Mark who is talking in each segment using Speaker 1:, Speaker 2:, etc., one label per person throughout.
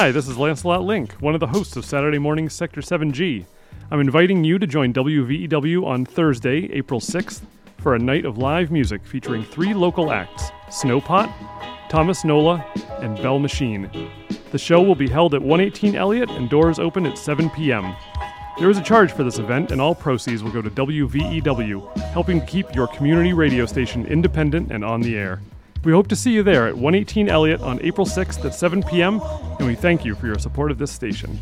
Speaker 1: Hi, this is Lancelot Link, one of the hosts of Saturday Morning's Sector 7G. I'm inviting you to join WVEW on Thursday, April 6th, for a night of live music featuring three local acts Snowpot, Thomas Nola, and Bell Machine. The show will be held at 118 Elliott and doors open at 7 p.m. There is a charge for this event, and all proceeds will go to WVEW, helping keep your community radio station independent and on the air. We hope to see you there at 118 Elliott on April 6th at 7 p.m., and we thank you for your support of this station.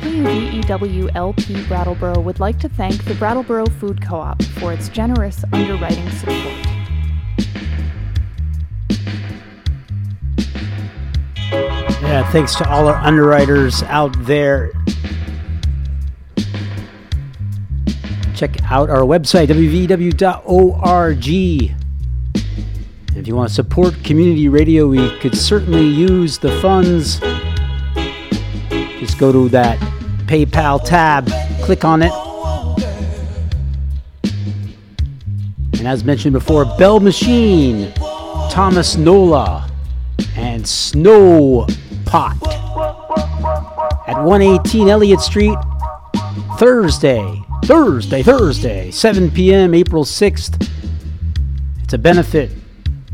Speaker 2: WVEW-LP Brattleboro would like to thank the Brattleboro Food Co-op for its generous underwriting support.
Speaker 3: Yeah, thanks to all our underwriters out there. Check out our website, wvw.org. If you want to support community radio, we could certainly use the funds. Just go to that PayPal tab, click on it. And as mentioned before, Bell Machine, Thomas Nola, and Snow Pot at 118 Elliott Street, Thursday, Thursday, Thursday, 7 p.m., April 6th. It's a benefit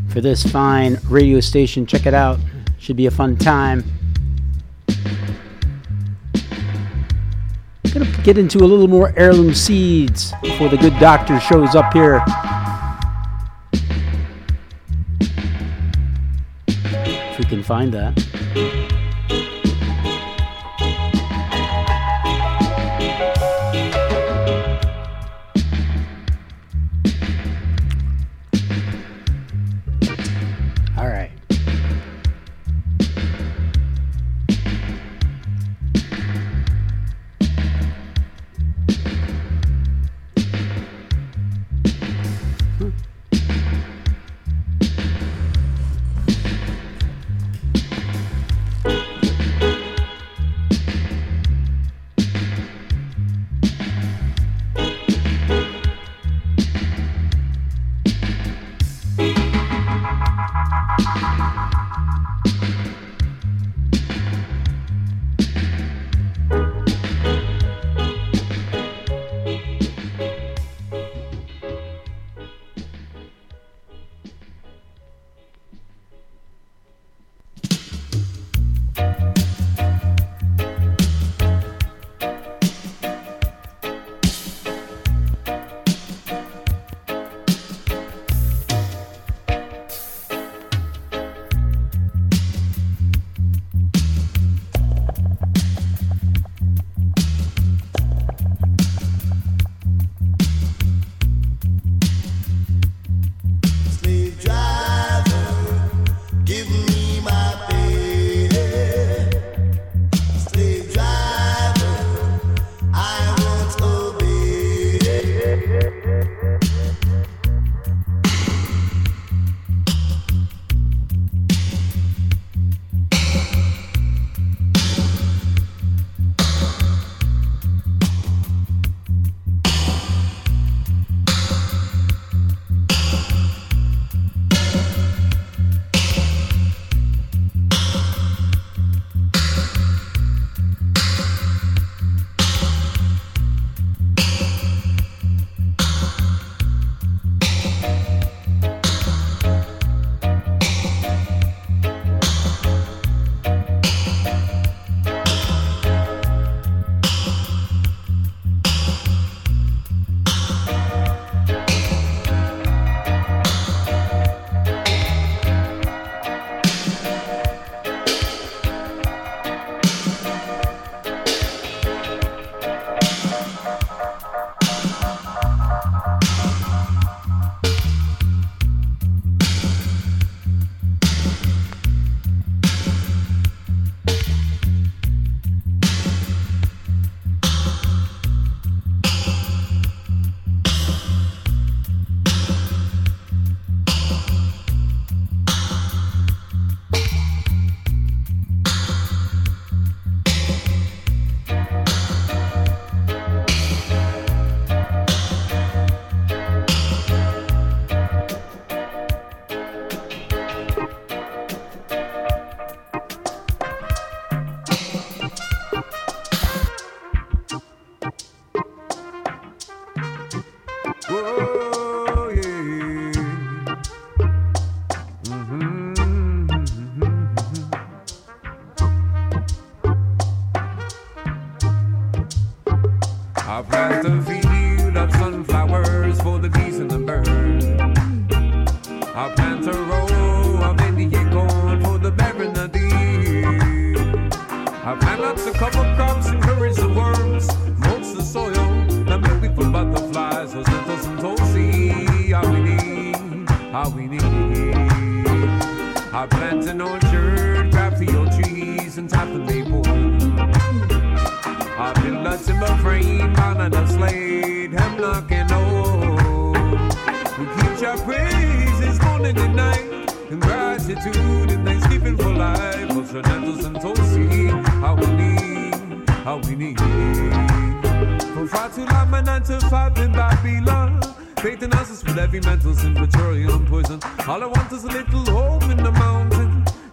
Speaker 3: for this fine radio station. Check it out. Should be a fun time. Get into a little more heirloom seeds before the good doctor shows up here. If we can find that.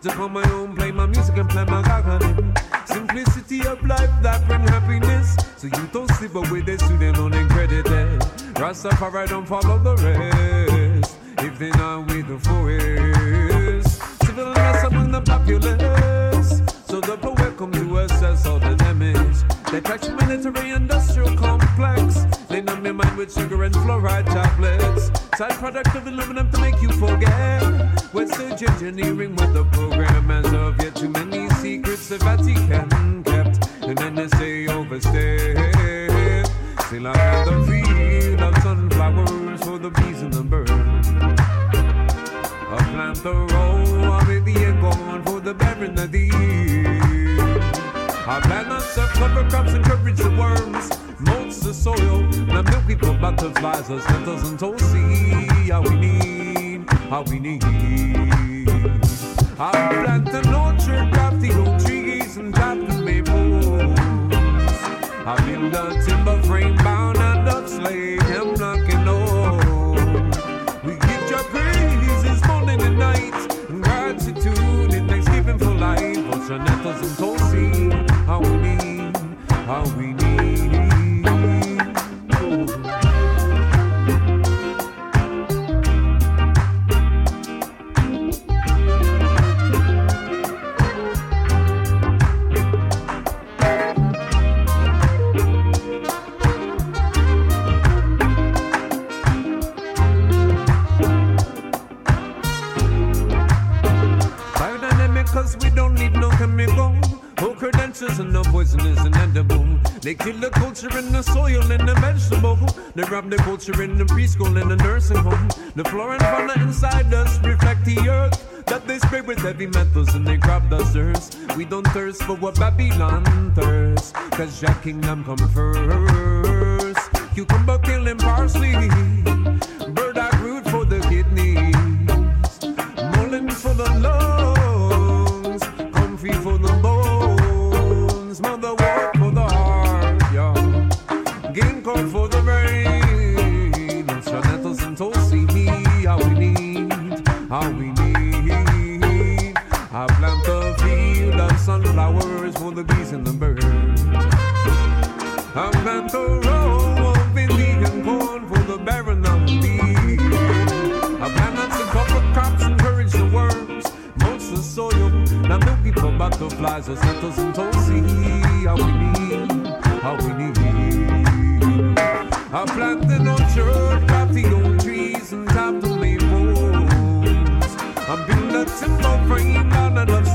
Speaker 4: To call my own, play my music and play my garden. Simplicity of life that bring happiness. So you don't sleep away the student on uncredited. Rastafari don't follow the rest. If they not with the forest. Civilized among the populace. So the poet come to assess all the damage. They trash military industrial complex. They numb your mind with sugar and fluoride tablets. Side product of aluminum to make you forget. The engineering with the program as of yet? Too many secrets the Vatican kept. And NSA overstayed. Still I have the field of sunflowers for the bees and the birds. I plant the row of Indian corn for the barren of the I plant of cover crops, encourage the worms, mulch the soil, and milk people butterflies, those nettles and toadseed. How we need, how we need. I plant an orchard, crafty old trees, and tap the maples. I build a timber frame bound and up slate, hemlock and oak. We give your praises morning and night, and gratitude and thanksgiving for life. Nettles and toadseed? How we need, how we need. And the poison is edible. They kill the culture in the soil and the vegetable. They rob the culture in the preschool and the nursing home. The flora and fauna inside us reflect the earth that they spray with heavy metals and they crop dusters. We don't thirst for what Babylon thirsts, cause your kingdom come first. Cucumber killing parsley, burdock the and the birds. I plant a row of Indian corn for the barren of the I plant lots of cover crops, encourage the worms, mulch the soil. Now milky for butterflies, those nettles and toadseed. How we need, how we need. I plant an orchard, crafty old trees and top the maples. I build a timber frame out of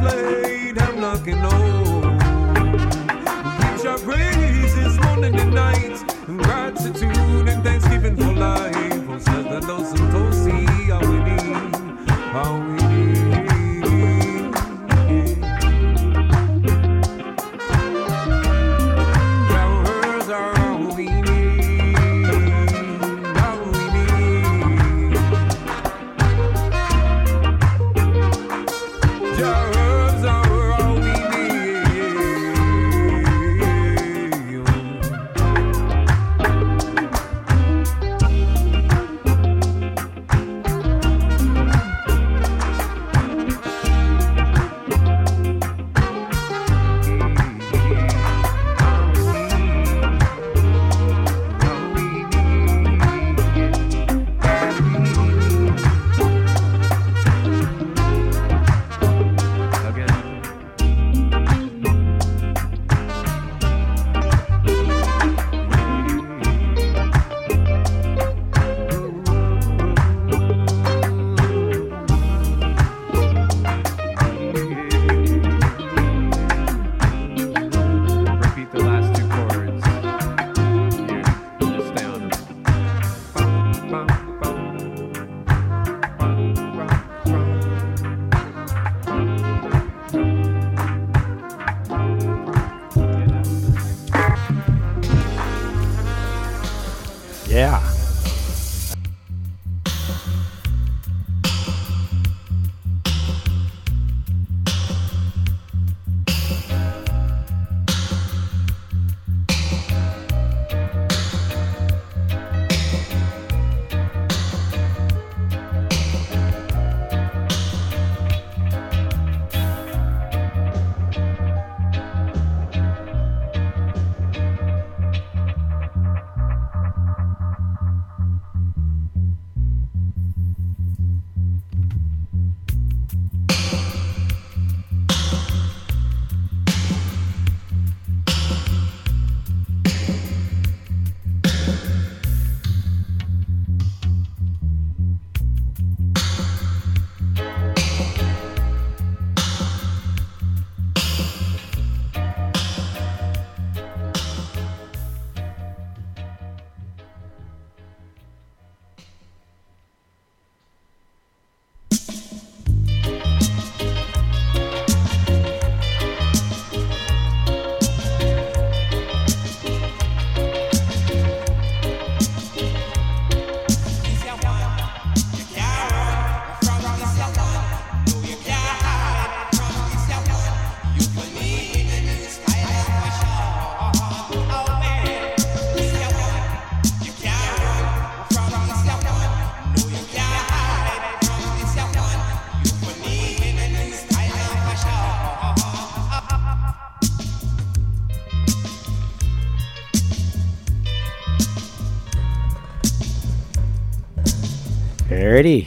Speaker 3: Alrighty.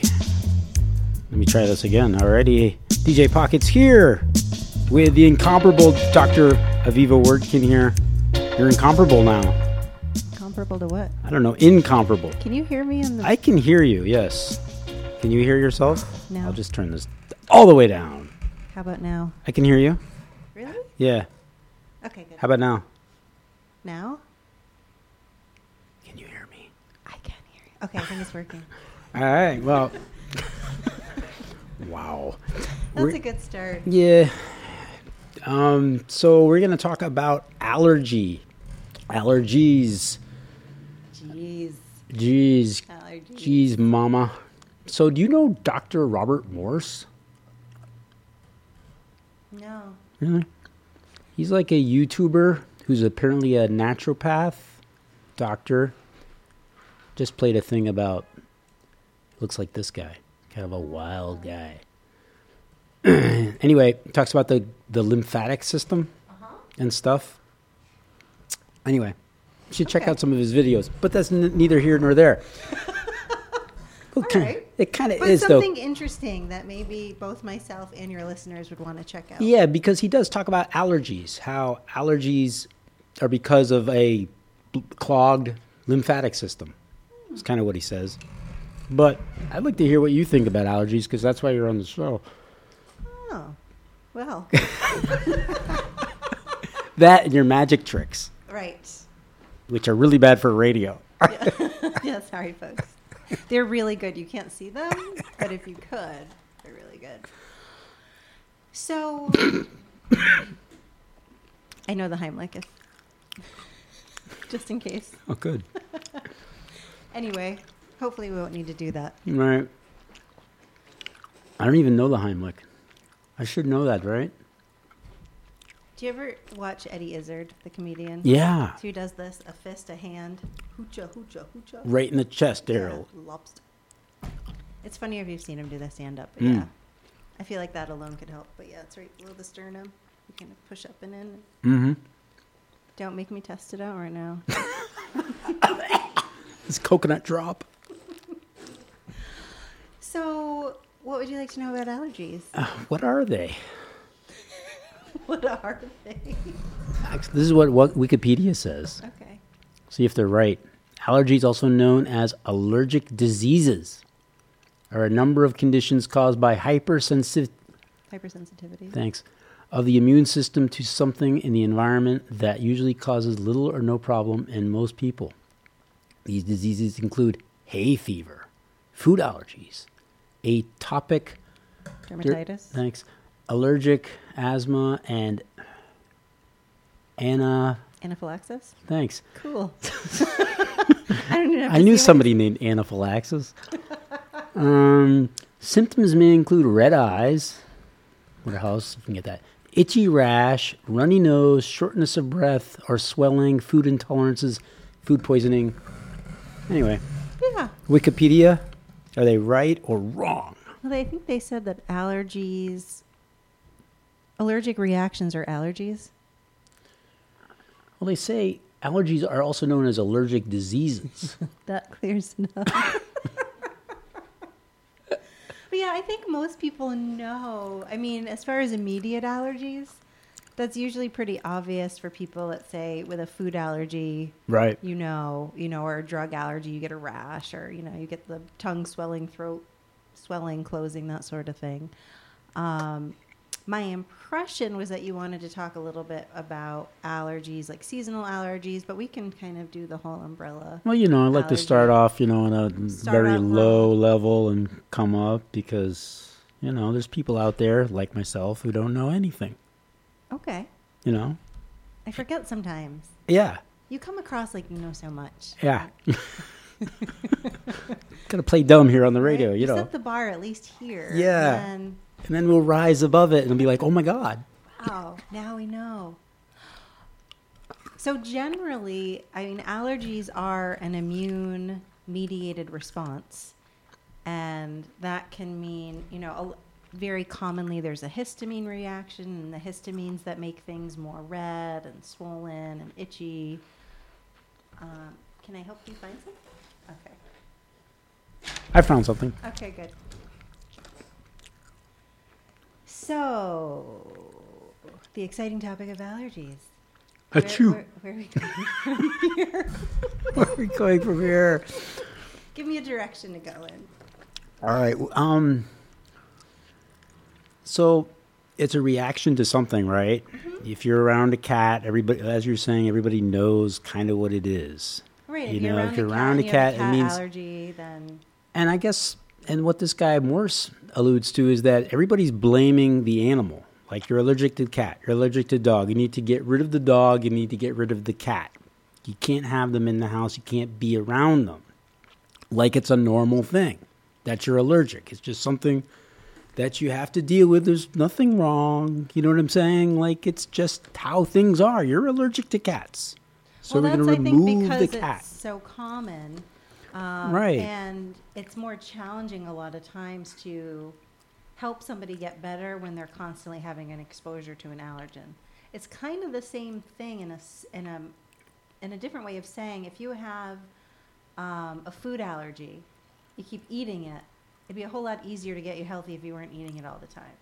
Speaker 3: Let me try this again. Alrighty. DJ Pockets here with the incomparable Dr. Aviva Wertkin here. You're incomparable now.
Speaker 5: Comparable to what?
Speaker 3: I don't know, incomparable.
Speaker 5: Can you hear me in the?
Speaker 3: I can hear you, yes. Can you hear yourself?
Speaker 5: No.
Speaker 3: I'll just turn this all the way down.
Speaker 5: How about now?
Speaker 3: I can hear you.
Speaker 5: Really?
Speaker 3: Yeah.
Speaker 5: Okay, good.
Speaker 3: How about now?
Speaker 5: now?
Speaker 3: Can you hear me?
Speaker 5: I can hear you. Okay, I think it's working.
Speaker 3: All right. Well. wow.
Speaker 5: That's
Speaker 3: We're-
Speaker 5: a good start.
Speaker 3: Yeah. Um, so we're gonna talk about allergy, allergies.
Speaker 5: Jeez.
Speaker 3: Jeez,
Speaker 5: Allergies.
Speaker 3: jeez, mama. So do you know Dr. Robert Morse?
Speaker 5: No.
Speaker 3: Really? He's like a YouTuber who's apparently a naturopath doctor. Just played a thing about looks like this guy, kind of a wild guy. anyway, talks about the the lymphatic system uh-huh. and stuff. Anyway, you should check out some of his videos, but that's n- neither here nor there. Kinda-
Speaker 5: right.
Speaker 3: It kind of
Speaker 5: But
Speaker 3: is though.
Speaker 5: something interesting that maybe both myself and your listeners would want to check out.
Speaker 3: Yeah, because he does talk about allergies, how allergies are because of a clogged lymphatic system. It's kind of what he says. But I'd like to hear what you think about allergies because that's why you're on the show.
Speaker 5: Oh. Well,
Speaker 3: That and your magic tricks,
Speaker 5: right.
Speaker 3: which are really bad for radio.
Speaker 5: yeah, sorry, folks. They're really good. You can't see them, but if you could, they're really good. So, I know the Heimlich, if, just in case.
Speaker 3: Oh, good.
Speaker 5: Anyway, hopefully we won't need to do that.
Speaker 3: Right. I don't even know the Heimlich. I should know that, right?
Speaker 5: Do you ever watch Eddie Izzard, the comedian?
Speaker 3: Yeah.
Speaker 5: Who does this: a fist, a hand, hoocha, hoocha, hoocha.
Speaker 3: Right in the chest, Daryl.
Speaker 5: Yeah, lobster. It's funny if you've seen him do the stand up.
Speaker 3: Mm.
Speaker 5: Yeah. I feel like that alone could help. But yeah, it's right below the sternum. You kind of push up and in.
Speaker 3: Mm-hmm.
Speaker 5: Don't make me test it out right now.
Speaker 3: This coconut drop.
Speaker 5: So, what would you like to know about allergies?
Speaker 3: Uh, what are they?
Speaker 5: what are they?
Speaker 3: This is what, what Wikipedia says.
Speaker 5: okay.
Speaker 3: See if they're right. Allergies, also known as allergic diseases, are a number of conditions caused by hypersensitivity.
Speaker 5: Hypersensitivity.
Speaker 3: Thanks. Of the immune system to something in the environment that usually causes little or no problem in most people. These diseases include hay fever, food allergies, atopic der-
Speaker 5: Dermatitis.
Speaker 3: thanks, allergic asthma, and ana.
Speaker 5: Anaphylaxis.
Speaker 3: Thanks.
Speaker 5: Cool. I.
Speaker 3: I knew somebody named anaphylaxis. um, symptoms may include red eyes. What else? You can get that. Itchy rash, runny nose, shortness of breath, or swelling, food intolerances, food poisoning. Anyway,
Speaker 5: Yeah.
Speaker 3: Wikipedia, are they right or wrong?
Speaker 5: Well, I think they said that allergies, allergic reactions are allergies.
Speaker 3: Well, they say allergies are also known as allergic diseases.
Speaker 5: That clears it up. but yeah, I think most people know. I mean, as far as immediate allergies, that's usually pretty obvious for people. Let's say with a food allergy,
Speaker 3: right.
Speaker 5: you know, you know, or a drug allergy, you get a rash, or you know, you get the tongue swelling, throat swelling, closing, that sort of thing. Um, my impression was that you wanted to talk a little bit about allergies, like seasonal allergies, but we can kind of do the whole umbrella.
Speaker 3: Well, you know, I like to start off, you know, on a
Speaker 5: Start
Speaker 3: very low
Speaker 5: low.
Speaker 3: level and come up because, you know, there's people out there like myself who don't know anything,
Speaker 5: Okay,
Speaker 3: you know?
Speaker 5: I forget sometimes.
Speaker 3: Yeah.
Speaker 5: You come across like you know so much.
Speaker 3: Yeah. Gotta play dumb here on the
Speaker 5: right?
Speaker 3: radio, you know.
Speaker 5: set the bar at least here.
Speaker 3: Yeah.
Speaker 5: And
Speaker 3: And then we'll rise above it and be like, oh my God.
Speaker 5: Oh, now we know. So generally, I mean, allergies are an immune mediated response. And that can mean, you know, a- very commonly there's a histamine reaction, and the histamines that make things more red and swollen and itchy. Um, can I help you find some? Okay.
Speaker 3: I found something.
Speaker 5: Okay, good. So, the exciting topic of allergies. Where,
Speaker 3: Achoo.
Speaker 5: where, where are we going from here?
Speaker 3: Where are we going from here?
Speaker 5: Give me a direction to go in.
Speaker 3: All right. Um. So, it's a reaction to something, right? Mm-hmm. If you're around a cat, everybody, as you're saying, everybody knows kind of what it is.
Speaker 5: Right.
Speaker 3: You
Speaker 5: if you're
Speaker 3: know,
Speaker 5: around
Speaker 3: if you're
Speaker 5: a cat,
Speaker 3: around a
Speaker 5: you have
Speaker 3: cat, it means-
Speaker 5: allergy, then
Speaker 3: And I guess, and what this guy Morse alludes to is that everybody's blaming the animal. Like you're allergic to cat, you're allergic to dog. You need to get rid of the dog. You need to get rid of the cat. You can't have them in the house. You can't be around them. Like it's a normal thing that you're allergic. It's just something that you have to deal with. There's nothing wrong. You know what I'm saying? Like it's just how things are. You're allergic to cats. So
Speaker 5: well,
Speaker 3: we're going to
Speaker 5: I think
Speaker 3: remove the cat.
Speaker 5: it's so common, um,
Speaker 3: Right.
Speaker 5: And it's more challenging a lot of times to help somebody get better when they're constantly having an exposure to an allergen. It's kind of the same thing in a in a in a different way of saying if you have um, a food allergy, you keep eating it, it'd be a whole lot easier to get you healthy if you weren't eating it all the time.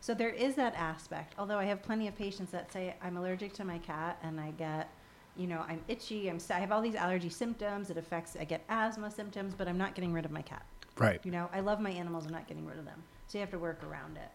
Speaker 5: So there is that aspect. Although I have plenty of patients that say I'm allergic to my cat and I get, you know, I'm itchy, I'm I have all these allergy symptoms. It affects. I get asthma symptoms, but I'm not getting rid of my cat.
Speaker 3: Right.
Speaker 5: You know, I love my animals. I'm not getting rid of them. So you have to work around it.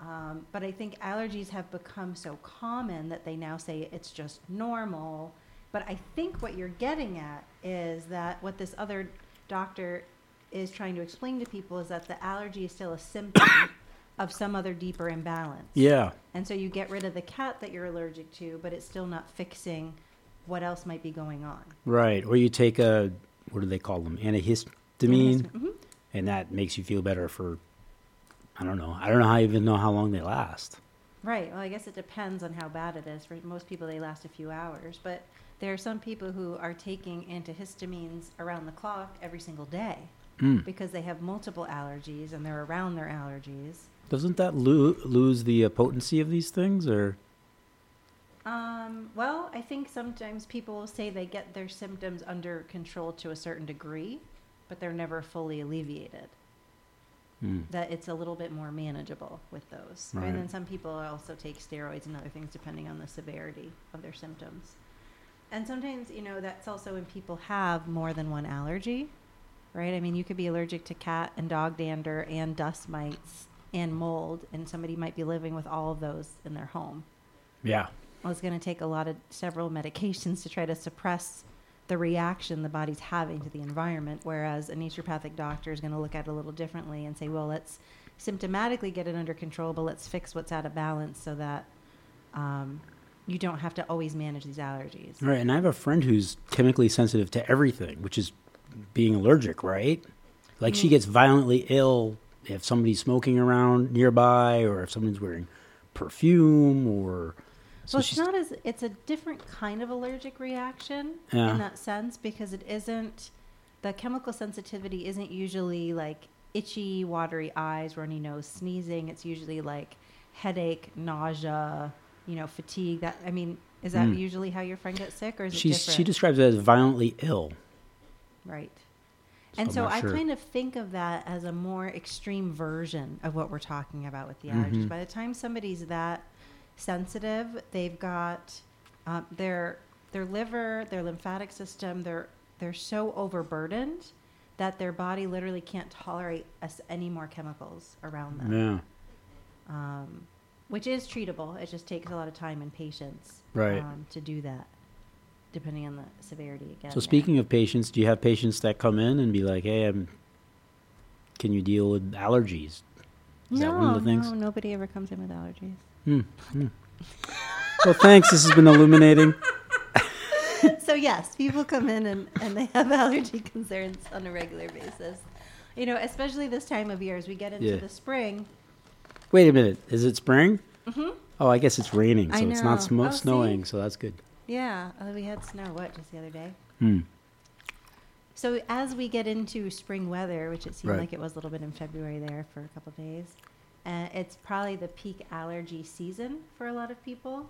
Speaker 5: Um, but I think allergies have become so common that they now say it's just normal. But I think what you're getting at is that what this other doctor is trying to explain to people is that the allergy is still a symptom of some other deeper imbalance.
Speaker 3: Yeah.
Speaker 5: And so you get rid of the cat that you're allergic to, but it's still not fixing what else might be going on.
Speaker 3: Right. Or you take a what do they call them? Antihistamine,
Speaker 5: Mhm.
Speaker 3: and that makes you feel better for I don't know. I don't know how even know how long they last.
Speaker 5: Right. Well, I guess it depends on how bad it is. For most people, they last a few hours. But there are some people who are taking antihistamines around the clock every single day
Speaker 3: Mm.
Speaker 5: because they have multiple allergies and they're around their allergies.
Speaker 3: Doesn't that lo- lose the uh, potency of these things or
Speaker 5: Um, well, I think sometimes people will say they get their symptoms under control to a certain degree, but they're never fully alleviated.
Speaker 3: Mm.
Speaker 5: that it's a little bit more manageable with those.
Speaker 3: Right.
Speaker 5: And then some people also take steroids and other things depending on the severity of their symptoms. And sometimes, you know, that's also when people have more than one allergy, right? I mean, you could be allergic to cat and dog dander and dust mites and mold, and somebody might be living with all of those in their home.
Speaker 3: Yeah.
Speaker 5: Well, it's going to take a lot of several medications to try to suppress the reaction the body's having to the environment. Whereas a naturopathic doctor is going to look at it a little differently and say, well, let's symptomatically get it under control, but let's fix what's out of balance so that um, you don't have to always manage these allergies.
Speaker 3: Right. And I have a friend who's chemically sensitive to everything, which is being allergic, right? Like she
Speaker 5: Mm.
Speaker 3: gets violently ill if somebody's smoking around nearby or if someone's wearing perfume or so
Speaker 5: well, it's
Speaker 3: she's
Speaker 5: not as it's a different kind of allergic reaction
Speaker 3: Yeah.
Speaker 5: in that sense because it isn't the chemical sensitivity isn't usually like itchy, watery eyes, runny nose, sneezing. It's usually like headache, nausea, you know, fatigue. That I mean, is that
Speaker 3: Mm.
Speaker 5: usually how your friend gets sick, or is it different?
Speaker 3: she describes it as violently ill.
Speaker 5: Right.
Speaker 3: So
Speaker 5: And so
Speaker 3: not
Speaker 5: I
Speaker 3: sure.
Speaker 5: kind of think of that as a more extreme version of what we're talking about with the allergies.
Speaker 3: Mhm.
Speaker 5: By the time somebody's that sensitive, they've got um, their their liver, their lymphatic system, they're they're so overburdened that their body literally can't tolerate us any more chemicals around them.
Speaker 3: Yeah.
Speaker 5: Um, which is treatable. It just takes a lot of time and patience
Speaker 3: Right.
Speaker 5: um, to do that, depending on the severity. Again,
Speaker 3: So
Speaker 5: there.
Speaker 3: speaking of patients, do you have patients that come in and be like, "Hey, I'm can you deal with allergies?" Is
Speaker 5: no,
Speaker 3: that one of the things?
Speaker 5: no, nobody ever comes in with allergies.
Speaker 3: Hmm, hmm. well, thanks. This has been illuminating.
Speaker 5: so yes, people come in and, and they have allergy concerns on a regular basis. You know, especially this time of year as we get into
Speaker 3: Yeah.
Speaker 5: the spring.
Speaker 3: Wait a minute. Is it spring?
Speaker 5: hmm
Speaker 3: Oh, I guess it's raining, so it's not smo-
Speaker 5: Oh, see?
Speaker 3: snowing, so that's good.
Speaker 5: Yeah, uh, we had snow. What just the other day?
Speaker 3: Hmm.
Speaker 5: So as we get into spring weather, which it seemed
Speaker 3: Right.
Speaker 5: like it was a little bit in February there for a couple of days, uh, it's probably the peak allergy season for a lot of people.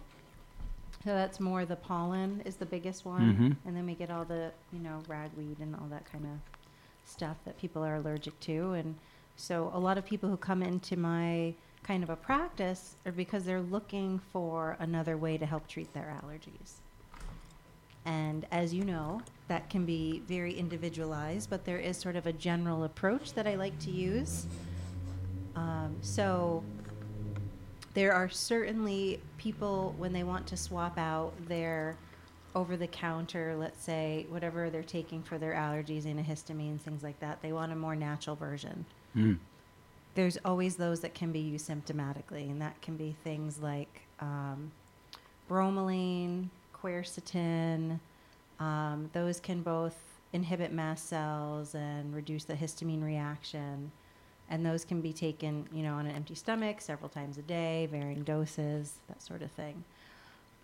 Speaker 5: So that's more the pollen is the biggest one,
Speaker 3: Mhm.
Speaker 5: and then we get all the you know ragweed and all that kind of stuff that people are allergic to. And so a lot of people who come into my kind of a practice are because they're looking for another way to help treat their allergies. And as you know, that can be very individualized, but there is sort of a general approach that I like to use. Um, so there are certainly people when they want to swap out their over the counter, let's say, whatever they're taking for their allergies, antihistamines, things like that, they want a more natural version.
Speaker 3: Mm.
Speaker 5: There's always those that can be used symptomatically, and that can be things like um, bromelain, quercetin. Um, those can both inhibit mast cells and reduce the histamine reaction. And those can be taken, you know, on an empty stomach several times a day, varying doses, that sort of thing.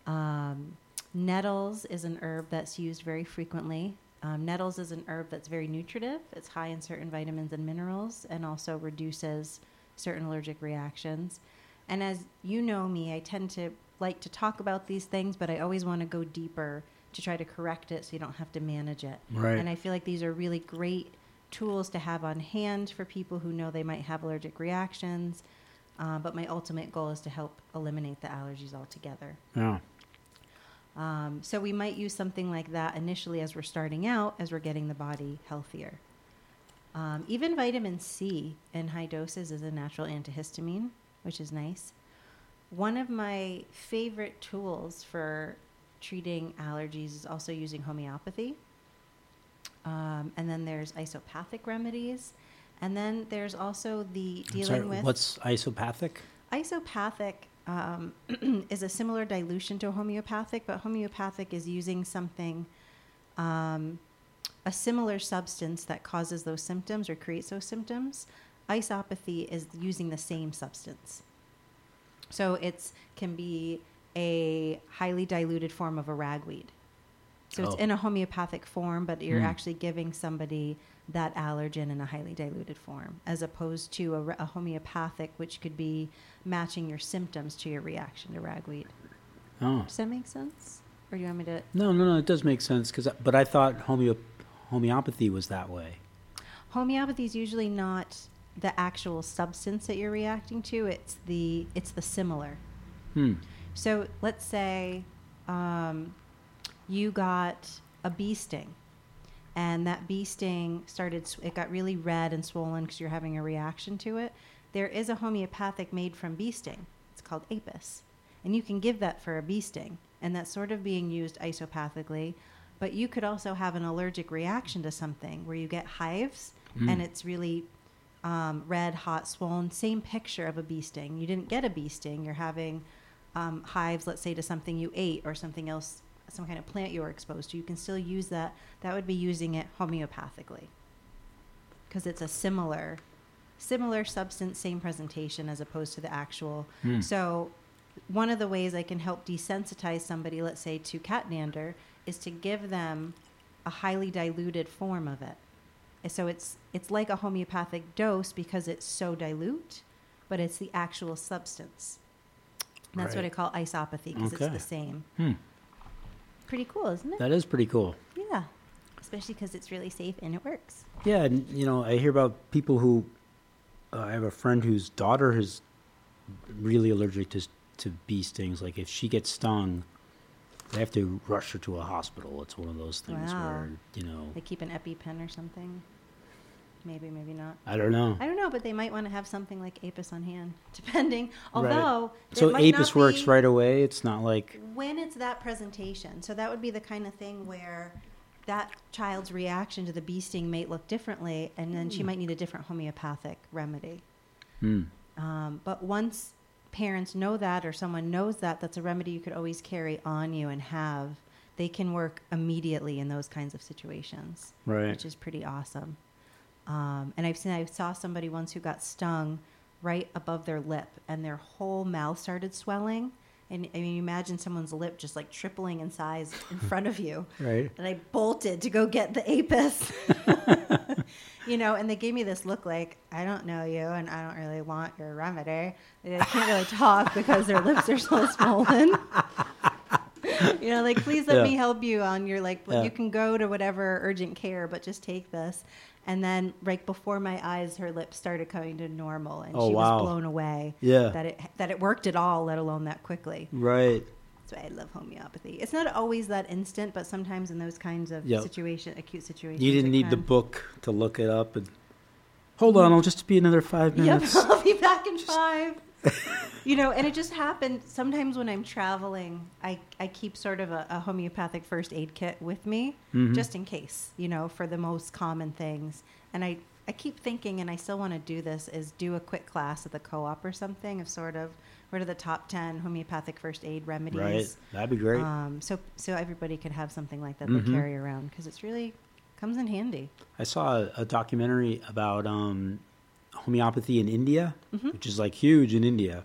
Speaker 5: Um, nettles is an herb that's used very frequently. Um, nettles is an herb that's very nutritive. It's high in certain vitamins and minerals and also reduces certain allergic reactions. And as you know me, I tend to like to talk about these things, but I always want to go deeper to try to correct it so you don't have to manage it.
Speaker 3: Right.
Speaker 5: And I feel like these are really great tools to have on hand for people who know they might have allergic reactions. Uh, but my ultimate goal is to help eliminate the allergies altogether.
Speaker 3: Yeah.
Speaker 5: Um, so we might use something like that initially as we're starting out, as we're getting the body healthier. Um, even vitamin C in high doses is a natural antihistamine, which is nice. One of my favorite tools for treating allergies is also using homeopathy. Um, and then there's isopathic remedies. And then there's also the dealing
Speaker 3: sorry,
Speaker 5: with
Speaker 3: what's isopathic?
Speaker 5: Isopathic um, is a similar dilution to homeopathic, but homeopathic is using something, um, a similar substance that causes those symptoms or creates those symptoms. Isopathy is using the same substance. So it's can be a highly diluted form of a ragweed. So it's
Speaker 3: Oh.
Speaker 5: in a homeopathic form, but you're
Speaker 3: Hmm.
Speaker 5: actually giving somebody that allergen in a highly diluted form, as opposed to a, a homeopathic, which could be matching your symptoms to your reaction to ragweed.
Speaker 3: Oh.
Speaker 5: Does that make sense? Or do you want me to?
Speaker 3: No, no, no. It does make sense because, but I thought homeo- homeopathy was that way.
Speaker 5: Homeopathy is usually not the actual substance that you're reacting to. It's the it's the similar.
Speaker 3: Hmm.
Speaker 5: So let's say um, you got a bee sting, and that bee sting started. It got really red and swollen because you're having a reaction to it. There is a homeopathic made from bee sting. It's called Apis. And you can give that for a bee sting, and that's sort of being used isopathically. But you could also have an allergic reaction to something where you get hives and it's really um, red, hot, swollen. Same picture of a bee sting. You didn't get a bee sting. You're having um, hives, let's say, to something you ate or something else, some kind of plant you were exposed to. You can still use that. That would be using it homeopathically because it's a similar, similar substance, same presentation as opposed to the actual.
Speaker 3: Hmm.
Speaker 5: So, one of the ways I can help desensitize somebody, let's say, to cat dander, is to give them a highly diluted form of it. So it's it's like a homeopathic dose because it's so dilute, but it's the actual substance. And that's what I call isopathy because
Speaker 3: Okay.
Speaker 5: it's the same.
Speaker 3: Hmm.
Speaker 5: Pretty cool, isn't it?
Speaker 3: That is pretty cool.
Speaker 5: yeah, especially because it's really safe and it works.
Speaker 3: Yeah, and you know, I hear about people who. Uh, I have a friend whose daughter is really allergic to to bee stings. Like if she gets stung, they have to rush her to a hospital. It's one of those things
Speaker 5: Wow.
Speaker 3: where you know,
Speaker 5: They keep an EpiPen or something. Maybe, maybe not.
Speaker 3: I don't know.
Speaker 5: I don't know, but they might want to have something like Apis on hand, depending. Although, there
Speaker 3: So Apis works right away. It's not like
Speaker 5: when it's that presentation. So that would be the kind of thing where that child's reaction to the bee sting may look differently, and then she might need a different homeopathic remedy.
Speaker 3: hmm.
Speaker 5: Um, but once parents know that, or someone knows that, that's a remedy you could always carry on you and have. They can work immediately in those kinds of situations
Speaker 3: right.
Speaker 5: which is pretty awesome. Um, and I've seen, I saw somebody once who got stung right above their lip, and their whole mouth started swelling. And I mean, imagine someone's lip just like tripling in size in front of you.
Speaker 3: Right.
Speaker 5: And I bolted to go get the apis. you know, and they gave me this look like, I don't know you, and I don't really want your remedy. They can't really talk because their lips are so swollen. you know, like, please let
Speaker 3: Yeah.
Speaker 5: me help you on your, like,
Speaker 3: Yeah.
Speaker 5: you can go to whatever urgent care, but just take this. And then, right before my eyes, her lips started coming to normal, and
Speaker 3: Oh,
Speaker 5: she
Speaker 3: wow.
Speaker 5: was blown away.
Speaker 3: Yeah.
Speaker 5: that it that it worked at all, let alone that quickly.
Speaker 3: Right.
Speaker 5: That's why I love homeopathy. It's not always that instant, but sometimes in those kinds of
Speaker 3: Yep.
Speaker 5: situation, acute situations,
Speaker 3: You didn't need the book to look it up. And hold on, I'll just be another five
Speaker 5: Yep,
Speaker 3: minutes.
Speaker 5: I'll be back in five. You know, and it just happened. Sometimes when I'm traveling, I, I keep sort of a, a homeopathic first aid kit with me,
Speaker 3: Mm-hmm.
Speaker 5: just in case, you know, for the most common things. And I, I keep thinking, and I still want to do this, is do a quick class at the co-op or something of sort of what are the top 10 homeopathic first aid remedies.
Speaker 3: Right. That'd be great.
Speaker 5: Um, so, so everybody could have something like that
Speaker 3: Mhm.
Speaker 5: they carry around because it's really comes in handy.
Speaker 3: I saw a, a documentary about um, homeopathy in India,
Speaker 5: Mm-hmm.
Speaker 3: which is like huge in India,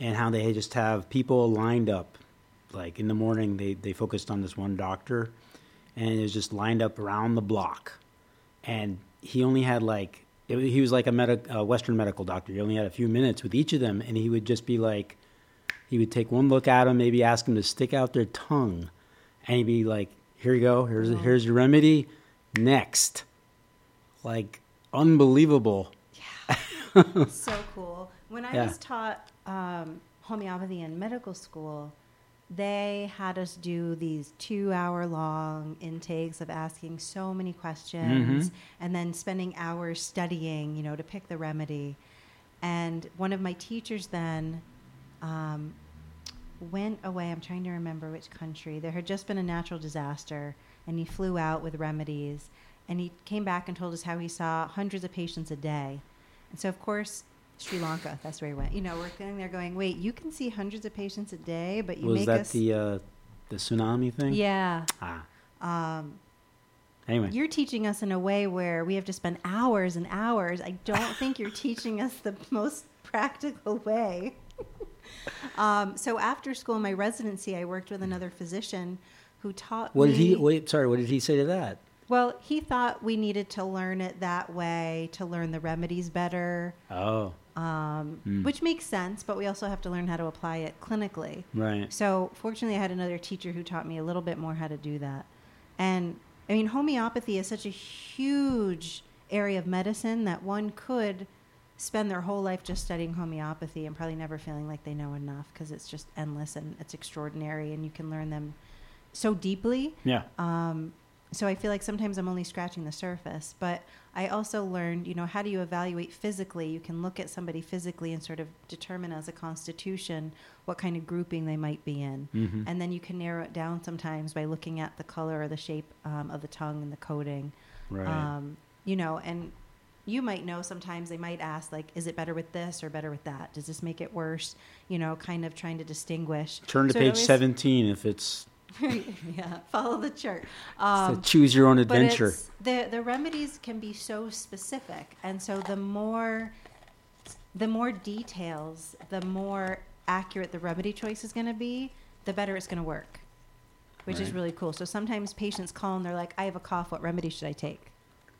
Speaker 3: and how they just have people lined up. Like in the morning, they, they focused on this one doctor, and it was just lined up around the block. And he only had like, it, he was like a, medic, a Western medical doctor. He only had a few minutes with each of them, and he would just be like, he would take one look at them, maybe ask them to stick out their tongue, and he'd be like, "Here you go. Here's here's your remedy. Next." Like unbelievable.
Speaker 5: so cool. When I
Speaker 3: Yeah.
Speaker 5: was taught um, homeopathy in medical school, they had us do these two hour long intakes of asking so many questions
Speaker 3: Mhm.
Speaker 5: and then spending hours studying, you know, to pick the remedy. And one of my teachers then um, went away. I'm trying to remember which country. There had just been a natural disaster, and he flew out with remedies. And he came back and told us how he saw hundreds of patients a day. And so, of course, Sri Lanka, that's where he went. You know, we're sitting there going, wait, you can see hundreds of patients a day, but you
Speaker 3: Was
Speaker 5: make
Speaker 3: that
Speaker 5: us.
Speaker 3: the uh, the tsunami thing?
Speaker 5: yeah.
Speaker 3: Ah.
Speaker 5: Um,
Speaker 3: Anyway.
Speaker 5: you're teaching us in a way where we have to spend hours and hours. I don't think you're teaching us the most practical way. um, so after school, in my residency, I worked with another physician who taught
Speaker 3: what
Speaker 5: me.
Speaker 3: did he? Wait, sorry. What did he say to that?
Speaker 5: Well, he thought we needed to learn it that way to learn the remedies better,
Speaker 3: Oh,
Speaker 5: um,
Speaker 3: Hmm.
Speaker 5: which makes sense. But we also have to learn how to apply it clinically.
Speaker 3: right.
Speaker 5: So fortunately, I had another teacher who taught me a little bit more how to do that. And I mean, homeopathy is such a huge area of medicine that one could spend their whole life just studying homeopathy and probably never feeling like they know enough because it's just endless and it's extraordinary and you can learn them so deeply.
Speaker 3: Yeah.
Speaker 5: Um, so I feel like sometimes I'm only scratching the surface, but I also learned, you know, how do you evaluate physically? You can look at somebody physically and sort of determine as a constitution what kind of grouping they might be in.
Speaker 3: Mhm.
Speaker 5: And then you can narrow it down sometimes by looking at the color or the shape um, of the tongue and the coating.
Speaker 3: Right.
Speaker 5: Um, you know, and you might know sometimes they might ask, like, is it better with this or better with that? Does this make it worse? You know, kind of trying to distinguish.
Speaker 3: Turn to
Speaker 5: So
Speaker 3: page
Speaker 5: always-
Speaker 3: 17 if it's
Speaker 5: yeah, follow the chart. Um,
Speaker 3: choose your own adventure.
Speaker 5: the the remedies can be so specific, and so the more the more details, the more accurate the remedy choice is going to be, the better it's going to work, which is really cool. So sometimes patients call and they're like, "I have a cough. What remedy should I take?"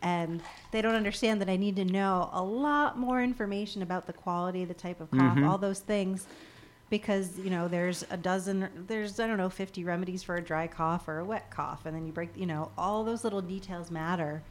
Speaker 5: And they don't understand that I need to know a lot more information about the quality, the type of cough,
Speaker 3: Mhm.
Speaker 5: all those things because you know there's a dozen there's i don't know 50 remedies for a dry cough or a wet cough and then you break you know all those little details matter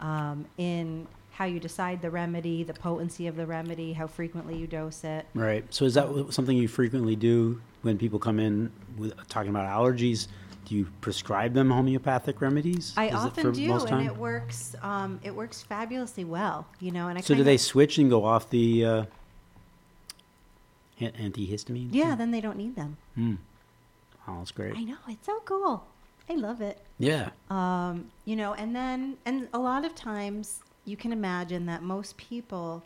Speaker 5: um, in how you decide the remedy the potency of the remedy how frequently you dose it
Speaker 3: Right. So is that something you frequently do when people come in with talking about allergies? Do you prescribe them homeopathic remedies?
Speaker 5: i
Speaker 3: Is
Speaker 5: often do and it works um, it works fabulously well you know and i
Speaker 3: So do they switch and go off the uh, an- antihistamine?
Speaker 5: yeah then they don't need them
Speaker 3: Hmm. Oh, that's great.
Speaker 5: i know it's so cool i love it
Speaker 3: Yeah.
Speaker 5: um, you know and then and a lot of times you can imagine that most people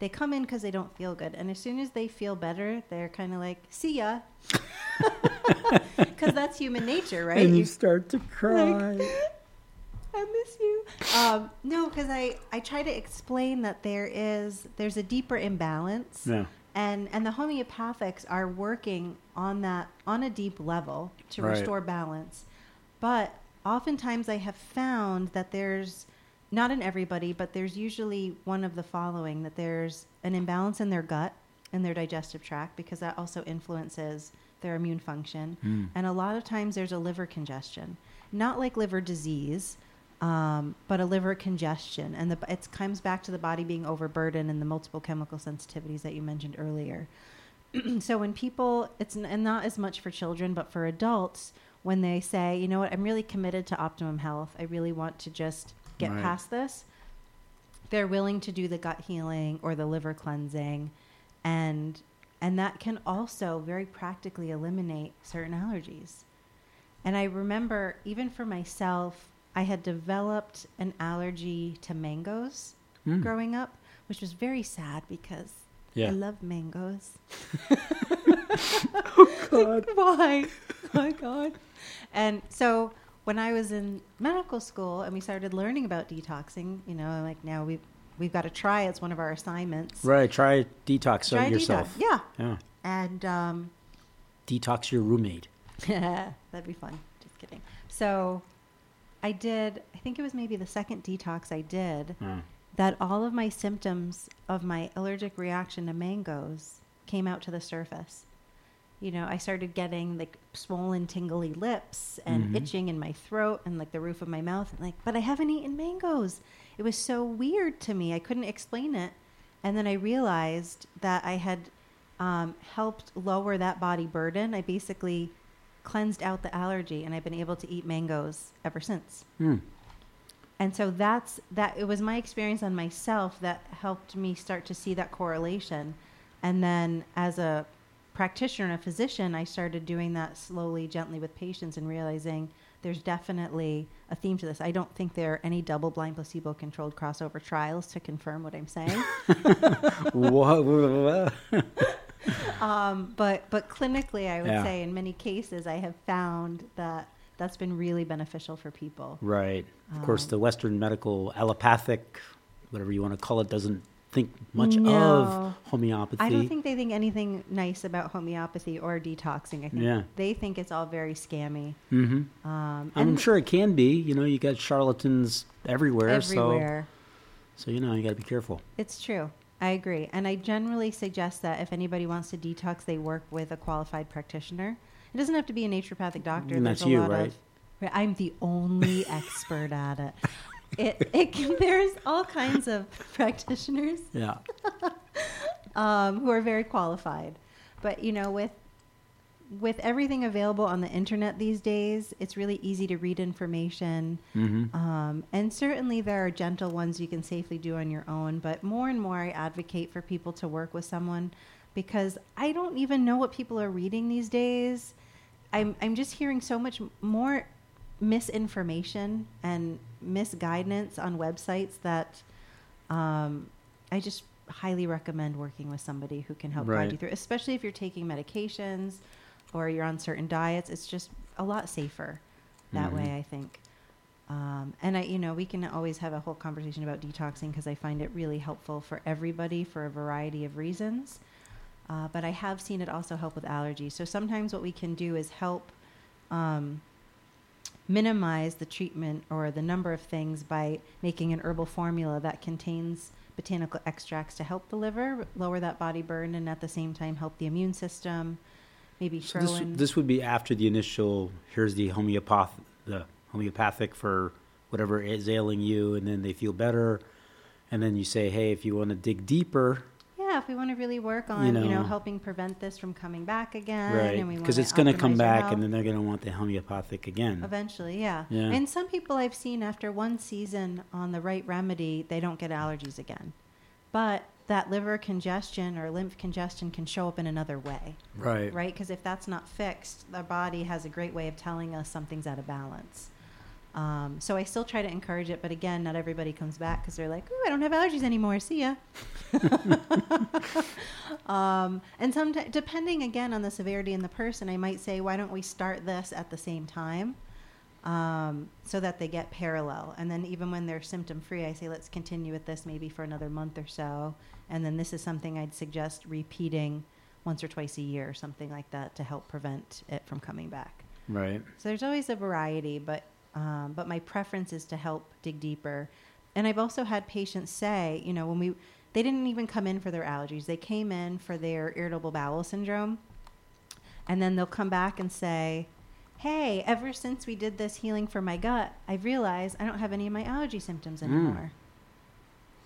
Speaker 5: they come in because they don't feel good and as soon as they feel better they're kind of like see ya because that's human nature right
Speaker 3: And you
Speaker 5: You-
Speaker 3: start to cry.
Speaker 5: I miss you. Um, no, because I, I try to explain that there is there's a deeper imbalance,
Speaker 3: yeah.
Speaker 5: And and the homeopathics are working on that on a deep level to
Speaker 3: Right.
Speaker 5: restore balance. But oftentimes I have found that there's not in everybody, but there's usually one of the following that there's an imbalance in their gut and their digestive tract because that also influences their immune function.
Speaker 3: Mm.
Speaker 5: And a lot of times there's a liver congestion, not like liver disease, um, but a liver congestion, and the, it comes back to the body being overburdened and the multiple chemical sensitivities that you mentioned earlier. so when people, it's n- and not as much for children, but for adults, when they say, you know what, I'm really committed to optimum health. I really want to just get
Speaker 3: Right.
Speaker 5: past this. They're willing to do the gut healing or the liver cleansing, and and that can also very practically eliminate certain allergies. And I remember, even for myself, I had developed an allergy to mangoes
Speaker 3: Mm.
Speaker 5: growing up, which was very sad because
Speaker 3: Yeah.
Speaker 5: I love mangoes.
Speaker 3: Oh God.
Speaker 5: Why? My God. And so when I was in medical school and we started learning about detoxing, you know, like now we've we've got to try. It's one of our assignments.
Speaker 3: Right. Try detox
Speaker 5: Try
Speaker 3: on
Speaker 5: detox.
Speaker 3: yourself.
Speaker 5: Yeah.
Speaker 3: Yeah.
Speaker 5: And um,
Speaker 3: Detox your roommate.
Speaker 5: Yeah, that'd be fun. Just kidding. So I did, I think it was maybe the second detox I did,
Speaker 3: Uh,
Speaker 5: that all of my symptoms of my allergic reaction to mangoes came out to the surface. You know, I started getting like swollen, tingly lips and
Speaker 3: Mhm.
Speaker 5: itching in my throat and like the roof of my mouth. And like, but I haven't eaten mangoes. It was so weird to me. I couldn't explain it. And then I realized that I had um, helped lower that body burden. I basically cleansed out the allergy, and I've been able to eat mangoes ever since.
Speaker 3: hmm.
Speaker 5: And so that's that. It was my experience on myself that helped me start to see that correlation. And then, as a practitioner and a physician, I started doing that slowly, gently with patients, and realizing there's definitely a theme to this. I don't think there are any double-blind, placebo-controlled crossover trials to confirm what I'm saying. Um, but but clinically, I would
Speaker 3: Yeah.
Speaker 5: say in many cases, I have found that that's been really beneficial for people.
Speaker 3: right. Of course,
Speaker 5: Um,
Speaker 3: the Western medical allopathic, whatever you want to call it, doesn't think much
Speaker 5: No.
Speaker 3: of homeopathy.
Speaker 5: I don't think they think anything nice about homeopathy or detoxing. I think
Speaker 3: Yeah.
Speaker 5: they think it's all very scammy.
Speaker 3: hmm
Speaker 5: Um,
Speaker 3: I'm sure it can be. You know, you got charlatans everywhere.
Speaker 5: everywhere.
Speaker 3: So, so you know, you got to be careful.
Speaker 5: It's true. I agree. And I generally suggest that if anybody wants to detox, they work with a qualified practitioner. It doesn't have to be a naturopathic doctor.
Speaker 3: And
Speaker 5: There's
Speaker 3: that's
Speaker 5: a
Speaker 3: you,
Speaker 5: lot
Speaker 3: right?
Speaker 5: Of, I'm the only expert at it. It, it can, there's all kinds of practitioners
Speaker 3: Yeah.
Speaker 5: um, who are very qualified. But you know, with with everything available on the internet these days, it's really easy to read information.
Speaker 3: hmm
Speaker 5: Um, and certainly there are gentle ones you can safely do on your own. But more and more, I advocate for people to work with someone because I don't even know what people are reading these days. I'm I'm just hearing so much more misinformation and misguidance on websites that um, I just highly recommend working with somebody who can help
Speaker 3: Right.
Speaker 5: guide you through, especially if you're taking medications or you're on certain diets. It's just a lot safer that
Speaker 3: Mhm.
Speaker 5: way, I think. Um, and I, you know, we can always have a whole conversation about detoxing because I find it really helpful for everybody for a variety of reasons. Uh, but I have seen it also help with allergies. So sometimes what we can do is help um, minimize the treatment or the number of things by making an herbal formula that contains botanical extracts to help the liver, lower that body burden, and at the same time help the immune system. Maybe
Speaker 3: So this, this would be after the initial, here's the homeopath, the homeopathic for whatever is ailing you, and then they feel better. And then you say, hey, if you want to dig deeper,
Speaker 5: yeah, if we want to really work on,
Speaker 3: You
Speaker 5: you know,
Speaker 3: know.
Speaker 5: helping prevent this from coming back again,
Speaker 3: right? Because it's going to come back, and then they're going to want the homeopathic again.
Speaker 5: Eventually, yeah.
Speaker 3: Yeah.
Speaker 5: And some people I've seen after one season on the right remedy, they don't get allergies again. But that liver congestion or lymph congestion can show up in another way,
Speaker 3: Right.
Speaker 5: right? Because if that's not fixed, the body has a great way of telling us something's out of balance. Um, so I still try to encourage it, but again, not everybody comes back because they're like, "Oh, I don't have allergies anymore. See ya." um, and sometimes, depending again on the severity in the person, I might say, "Why don't we start this at the same time?" um, so that they get parallel. And then even when they're symptom free, I say let's continue with this maybe for another month or so. And then this is something I'd suggest repeating once or twice a year, something like that, to help prevent it from coming back.
Speaker 3: Right.
Speaker 5: So there's always a variety, but um, but my preference is to help dig deeper. And I've also had patients say, you know, when we they didn't even come in for their allergies, they came in for their irritable bowel syndrome, and then they'll come back and say, hey, ever since we did this healing for my gut, I've realized I don't have any of my allergy symptoms anymore.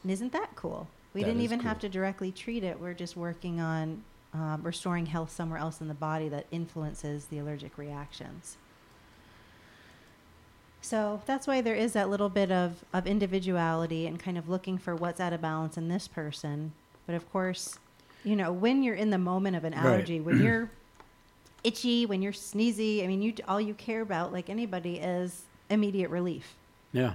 Speaker 5: And isn't that cool? We.
Speaker 3: That
Speaker 5: didn't even have to directly treat it. We're just working on um, restoring health somewhere else in the body that influences the allergic reactions. So that's why there is that little bit of, of individuality and kind of looking for what's out of balance in this person. But of course, you know, when you're in the moment of an
Speaker 3: Right.
Speaker 5: allergy, when you're itchy, when you're sneezy, I mean, you all you care about, like anybody, is immediate relief.
Speaker 3: Yeah.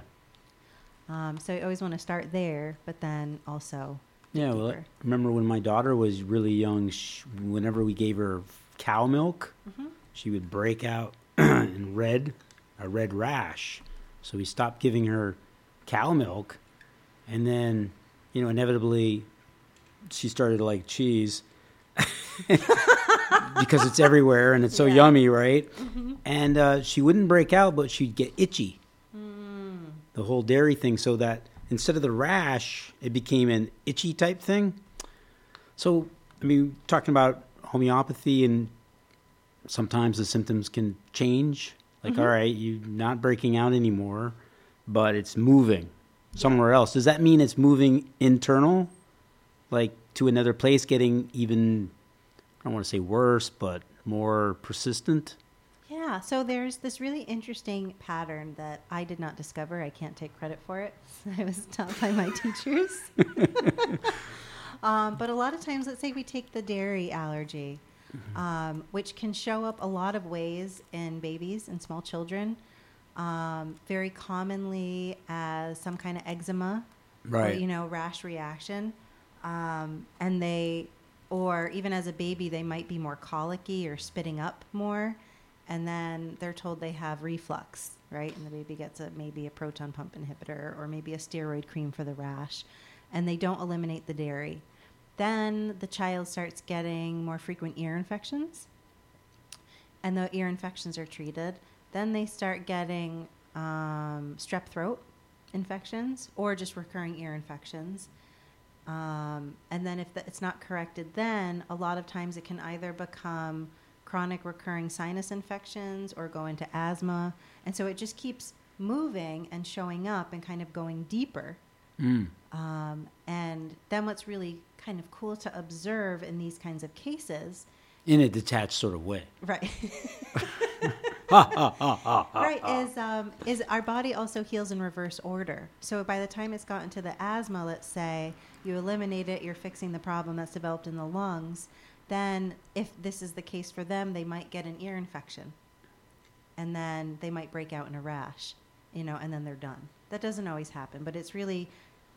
Speaker 5: Um, so you always want to start there, but then also
Speaker 3: Yeah, well, I remember when my daughter was really young, sh whenever we gave her cow milk,
Speaker 5: Mm-hmm.
Speaker 3: she would break out in red, a red rash. So we stopped giving her cow milk, and then, you know, inevitably, she started to like cheese because it's everywhere and it's so
Speaker 5: Yeah.
Speaker 3: yummy, right? And uh, she wouldn't break out, but she'd get itchy. The whole dairy thing, so that instead of the rash, it became an itchy type thing. So, I mean, talking about homeopathy, and sometimes the symptoms can change. Like, mm-hmm. all right, you're not breaking out anymore, but it's moving somewhere else. Does that mean it's moving internal, like to another place, getting even, I don't want to say worse, but more persistent?
Speaker 5: Yeah, so there's this really interesting pattern that I did not discover. I can't take credit for it. I was taught by my teachers. um, but a lot of times, let's say we take the dairy allergy, um, which can show up a lot of ways in babies and small children. Um, very commonly as some kind of eczema, or, you know, rash reaction. Um, and they, or even as a baby, they might be more colicky or spitting up more. And then they're told they have reflux, right? And the baby gets a maybe a proton pump inhibitor or maybe a steroid cream for the rash. And they don't eliminate the dairy. Then the child starts getting more frequent ear infections. And the ear infections are treated. Then they start getting um, strep throat infections or just recurring ear infections. Um, and then if the, it's not corrected, then a lot of times it can either become chronic recurring sinus infections or go into asthma. And so it just keeps moving and showing up and kind of going deeper.
Speaker 3: Mm.
Speaker 5: Um, and then what's really kind of cool to observe in these kinds of cases,
Speaker 3: In a detached sort of way.
Speaker 5: right? right is um, is our body also heals in reverse order. So by the time it's gotten to the asthma, let's say you eliminate it, you're fixing the problem that's developed in the lungs. Then, if this is the case for them, they might get an ear infection, and then they might break out in a rash, you know, and then they're done. That doesn't always happen, but it's really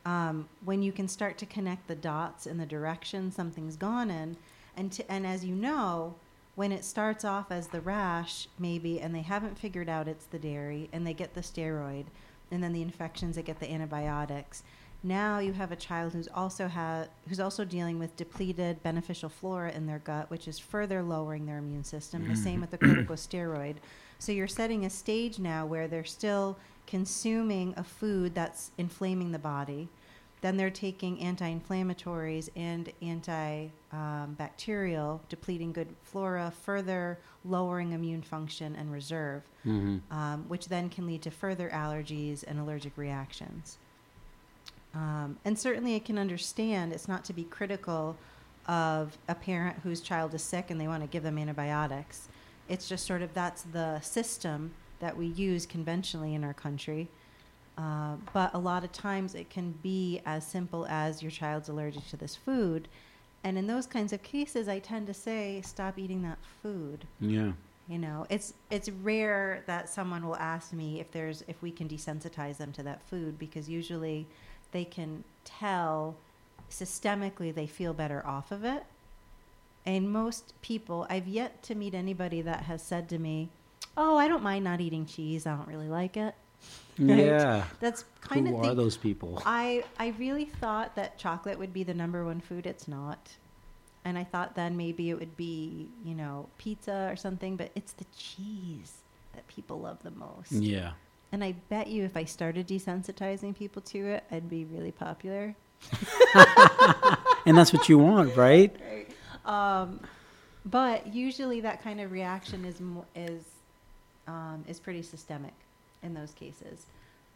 Speaker 5: um, when you can start to connect the dots in the direction something's gone in, and to, and as you know, when it starts off as the rash, maybe, and they haven't figured out it's the dairy, and they get the steroid, and then the infections, they get the antibiotics. Now you have a child who's also ha- who's also dealing with depleted beneficial flora in their gut, which is further lowering their immune system. The same with the corticosteroid. So you're setting a stage now where they're still consuming a food that's inflaming the body. Then they're taking anti-inflammatories and anti-bacterial, depleting good flora, further lowering immune function and reserve,
Speaker 3: hmm
Speaker 5: um, which then can lead to further allergies and allergic reactions. Um, and certainly, I can understand it's not to be critical of a parent whose child is sick and they want to give them antibiotics. It's just sort of that's the system that we use conventionally in our country. Uh, but a lot of times it can be as simple as your child's allergic to this food. And in those kinds of cases, I tend to say, stop eating that food.
Speaker 3: Yeah.
Speaker 5: You know, it's it's rare that someone will ask me if there's if we can desensitize them to that food because usually they can tell systemically they feel better off of it. And most people, I've yet to meet anybody that has said to me, "Oh, I don't mind not eating cheese. I don't really like it." Right?
Speaker 3: Yeah.
Speaker 5: That's kind
Speaker 3: Who
Speaker 5: of
Speaker 3: are
Speaker 5: the,
Speaker 3: those people?
Speaker 5: I I really thought that chocolate would be the number one food. It's not. And I thought then maybe it would be, you know, pizza or something, but it's the cheese that people love the most.
Speaker 3: Yeah.
Speaker 5: And I bet you if I started desensitizing people to it, I'd be really popular.
Speaker 3: And that's what you want, right?
Speaker 5: Um, but usually that kind of reaction is is um, is pretty systemic in those cases.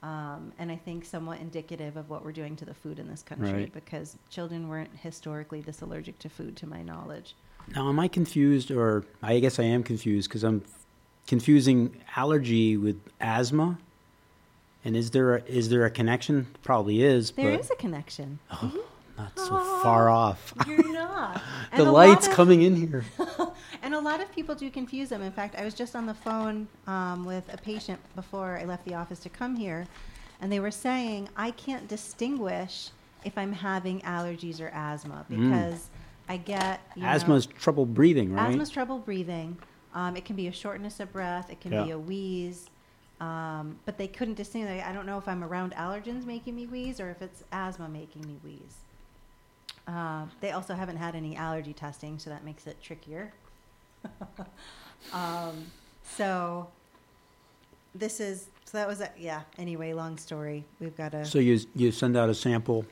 Speaker 5: Um, and I think somewhat indicative of what we're doing to the food in this country
Speaker 3: Right.
Speaker 5: because children weren't historically this allergic to food, to my knowledge.
Speaker 3: Now, am I confused, or I guess I am confused because I'm confusing allergy with asthma? And is there a, is there a connection? Probably is,
Speaker 5: There
Speaker 3: but
Speaker 5: is a connection.
Speaker 3: Oh, not so far off.
Speaker 5: You're not.
Speaker 3: The light's
Speaker 5: of-
Speaker 3: coming in here.
Speaker 5: And a lot of people do confuse them. In fact, I was just on the phone um, with a patient before I left the office to come here, and they were saying, I can't distinguish if I'm having allergies or asthma because I get. You know,
Speaker 3: Asthma is trouble breathing, right?
Speaker 5: Asthma's trouble breathing. Um, it can be a shortness of breath. It can be a wheeze. Um, but they couldn't distinguish. I don't know if I'm around allergens making me wheeze or if it's asthma making me wheeze. Uh, they also haven't had any allergy testing, so that makes it trickier. um, so this is so that was a, yeah. Anyway, long story. We've got to.
Speaker 3: So you you send out a sample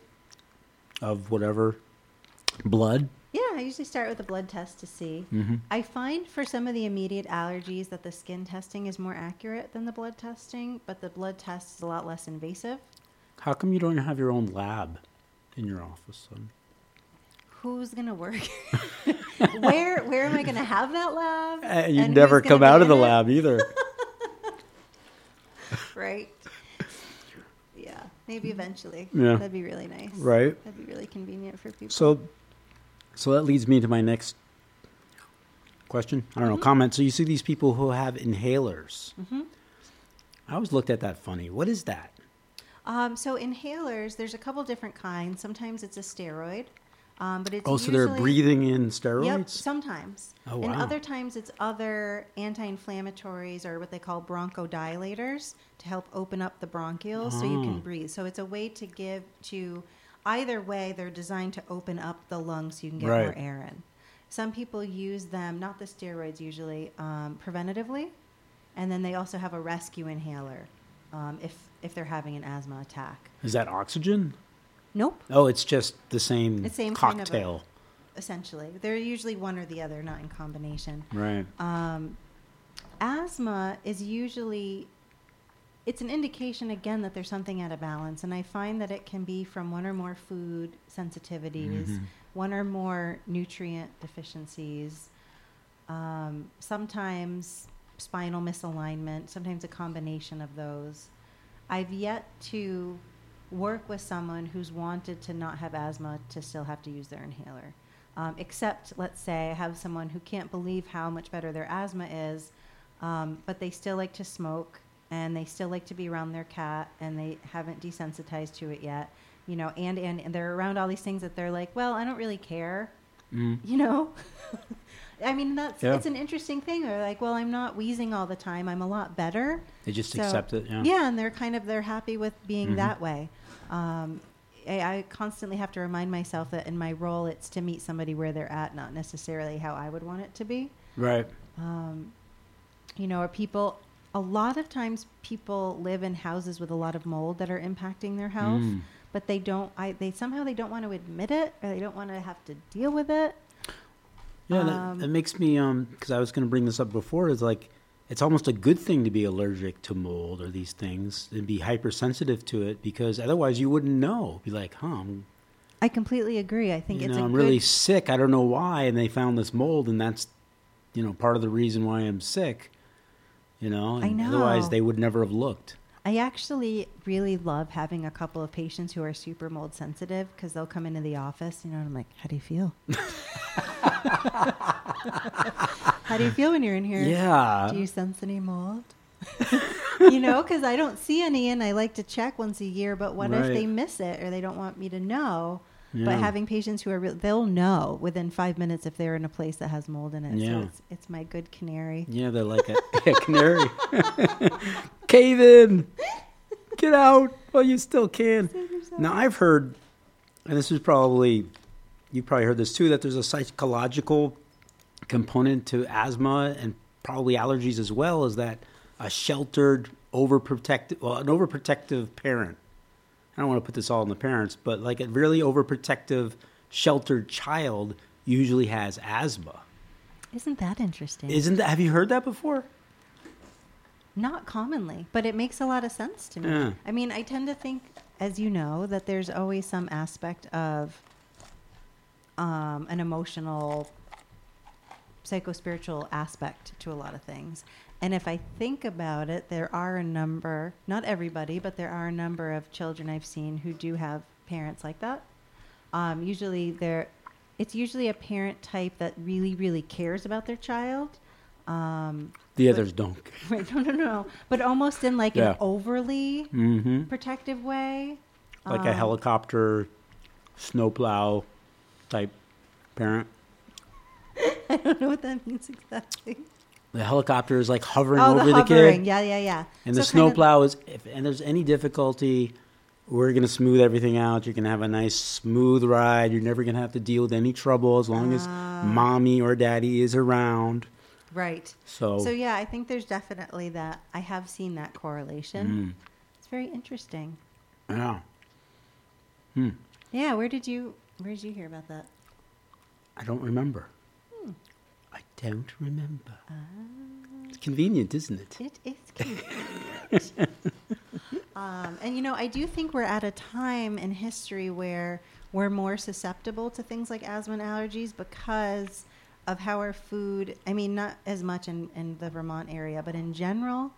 Speaker 3: of whatever blood.
Speaker 5: I usually start with a blood test to see.
Speaker 3: Mm-hmm.
Speaker 5: I find for some of the immediate allergies that the skin testing is more accurate than the blood testing, but the blood test is a lot less invasive.
Speaker 3: How come you don't have your own lab in your office? Son?
Speaker 5: Who's gonna work? where where am I gonna have that lab?
Speaker 3: Uh, you never come out of the
Speaker 5: it?
Speaker 3: lab either.
Speaker 5: right? Yeah, maybe eventually.
Speaker 3: Yeah.
Speaker 5: that'd be really nice.
Speaker 3: Right.
Speaker 5: That'd be really convenient for people.
Speaker 3: So, so that leads me to my next question. I don't
Speaker 5: Mm-hmm.
Speaker 3: know, comment. So you see these people who have inhalers.
Speaker 5: Mm-hmm.
Speaker 3: I always looked at that funny. What is that?
Speaker 5: Um, so inhalers, there's a couple different kinds. Sometimes it's a steroid, um, but it's
Speaker 3: Oh, so they're breathing in steroids?
Speaker 5: Yep, sometimes.
Speaker 3: Oh, wow.
Speaker 5: And other times it's other anti-inflammatories or what they call bronchodilators to help open up the bronchioles so you
Speaker 3: Oh.
Speaker 5: can breathe. So it's a way to give to either way they're designed to open up the lungs so you can get
Speaker 3: Right.
Speaker 5: more air in. Some people use them, not the steroids usually, um, preventatively, and then they also have a rescue inhaler um, if if they're having an asthma attack.
Speaker 3: Is that oxygen?
Speaker 5: Nope.
Speaker 3: Oh, it's just the same,
Speaker 5: The same kind of a-
Speaker 3: cocktail.
Speaker 5: Essentially, they're usually one or the other, not in combination.
Speaker 3: right.
Speaker 5: um, asthma is usually it's an indication again that there's something out of balance and i find that it can be from one or more food sensitivities
Speaker 3: Mm-hmm.
Speaker 5: one or more nutrient deficiencies um, sometimes spinal misalignment sometimes a combination of those i've yet to work with someone who's wanted to not have asthma to still have to use their inhaler um, except let's say I have someone who can't believe how much better their asthma is, um, but they still like to smoke and they still like to be around their cat and they haven't desensitized to it yet, you know, and, and, and they're around all these things that they're like, well, I don't really care,
Speaker 3: Mm.
Speaker 5: you know? I mean, that's,
Speaker 3: Yeah.
Speaker 5: it's an interesting thing. They're like, well, I'm not wheezing all the time. I'm a lot better.
Speaker 3: They just
Speaker 5: So-
Speaker 3: accept it. Yeah.
Speaker 5: Yeah, and they're kind of they're happy with being
Speaker 3: Mhm.
Speaker 5: that way. Um, I, I constantly have to remind myself that in my role, it's to meet somebody where they're at, not necessarily how I would want it to be.
Speaker 3: Right.
Speaker 5: Um, you know, are people? A lot of times, people live in houses with a lot of mold that are impacting their health,
Speaker 3: Mm.
Speaker 5: but they don't. I they somehow they don't want to admit it, or they don't want to have to deal with it.
Speaker 3: Yeah, that,
Speaker 5: Um,
Speaker 3: that makes me um because I was going to bring this up before is like it's almost a good thing to be allergic to mold or these things and be hypersensitive to it because otherwise you wouldn't know. Be like, huh, I'm,
Speaker 5: I completely agree. I think
Speaker 3: you
Speaker 5: it's
Speaker 3: know, I'm really sick. I don't know why, and they found this mold, and that's you know part of the reason why I'm sick. You know,
Speaker 5: I know.
Speaker 3: otherwise they would never have looked.
Speaker 5: I actually really love having a couple of patients who are super mold sensitive because they'll come into the office, you know, and I'm like, "How do you feel? How do you feel when you're in here?
Speaker 3: Yeah.
Speaker 5: Do you sense any mold? you know, because I don't see any, and I like to check once a year. But what if they miss it or they don't want me to know?
Speaker 3: Yeah.
Speaker 5: But having patients who are real, they'll know within five minutes if they're in a place that has mold in it.
Speaker 3: Yeah.
Speaker 5: So it's, it's my good canary.
Speaker 3: Yeah, they're like a, a canary. Cave in. Get out while you still can. Now, I've heard, and this is probably, you probably heard this too, that there's a psychological component to asthma and probably allergies as well, is that a sheltered, overprotective, well, an overprotective parent. I don't want to put this all on the parents, but like a really overprotective, sheltered child usually has asthma.
Speaker 5: Isn't that interesting?
Speaker 3: Isn't that? Have you heard that before?
Speaker 5: Not commonly, but it makes a lot of sense to me.
Speaker 3: Yeah.
Speaker 5: I mean, I tend to think, as you know, that there's always some aspect of um, an emotional, psycho-spiritual aspect to a lot of things. And if I think about it, there are a number, not everybody, but there are a number of children I've seen who do have parents like that. Um, usually, they're, it's usually a parent type that really, really cares about their child. Um,
Speaker 3: The
Speaker 5: But-
Speaker 3: others don't.
Speaker 5: Right. No, no, no. But almost in like
Speaker 3: Yeah.
Speaker 5: an overly
Speaker 3: Mm-hmm.
Speaker 5: protective way.
Speaker 3: Like a
Speaker 5: Um,
Speaker 3: helicopter, snowplow type parent.
Speaker 5: I don't know what that means exactly.
Speaker 3: The helicopter is like hovering
Speaker 5: oh,
Speaker 3: over
Speaker 5: the
Speaker 3: the,
Speaker 5: hovering.
Speaker 3: kid,
Speaker 5: Yeah, yeah, yeah.
Speaker 3: and the
Speaker 5: So of-
Speaker 3: snowplow is. If and there's any difficulty, we're gonna smooth everything out. You're gonna have a nice smooth ride. You're never gonna have to deal with any trouble as long as
Speaker 5: Ah.
Speaker 3: mommy or daddy is around.
Speaker 5: Right.
Speaker 3: So,
Speaker 5: So yeah, I think there's definitely that. I have seen that correlation.
Speaker 3: Mm.
Speaker 5: It's very interesting.
Speaker 3: yeah, Hmm.
Speaker 5: Yeah. Where did you Where did you hear about that?
Speaker 3: I don't remember. Don't remember.
Speaker 5: Ah.
Speaker 3: It's convenient, isn't it?
Speaker 5: It is convenient. um, and you know, I do think we're at a time in history where we're more susceptible to things like asthma and allergies because of how our food, I mean, not as much in, in the Vermont area, but in general,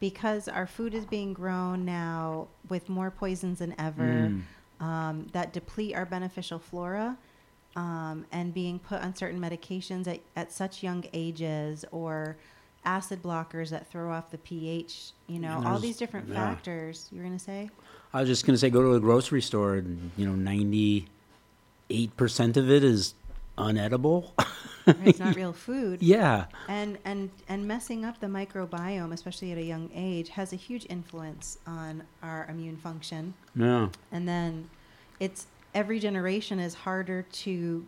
Speaker 5: because our food is being grown now with more poisons than ever
Speaker 3: Mm.
Speaker 5: um, that deplete our beneficial flora um, and being put on certain medications at, at such young ages or acid blockers that throw off the pH, you know, all these different
Speaker 3: yeah.
Speaker 5: factors. You were going to say?
Speaker 3: I was just gonna say, go to a grocery store, and you know, ninety-eight percent of it is unedible.
Speaker 5: it's not real food.
Speaker 3: yeah,
Speaker 5: And, and, and messing up the microbiome, especially at a young age, has a huge influence on our immune function.
Speaker 3: yeah,
Speaker 5: and then it's every generation is harder to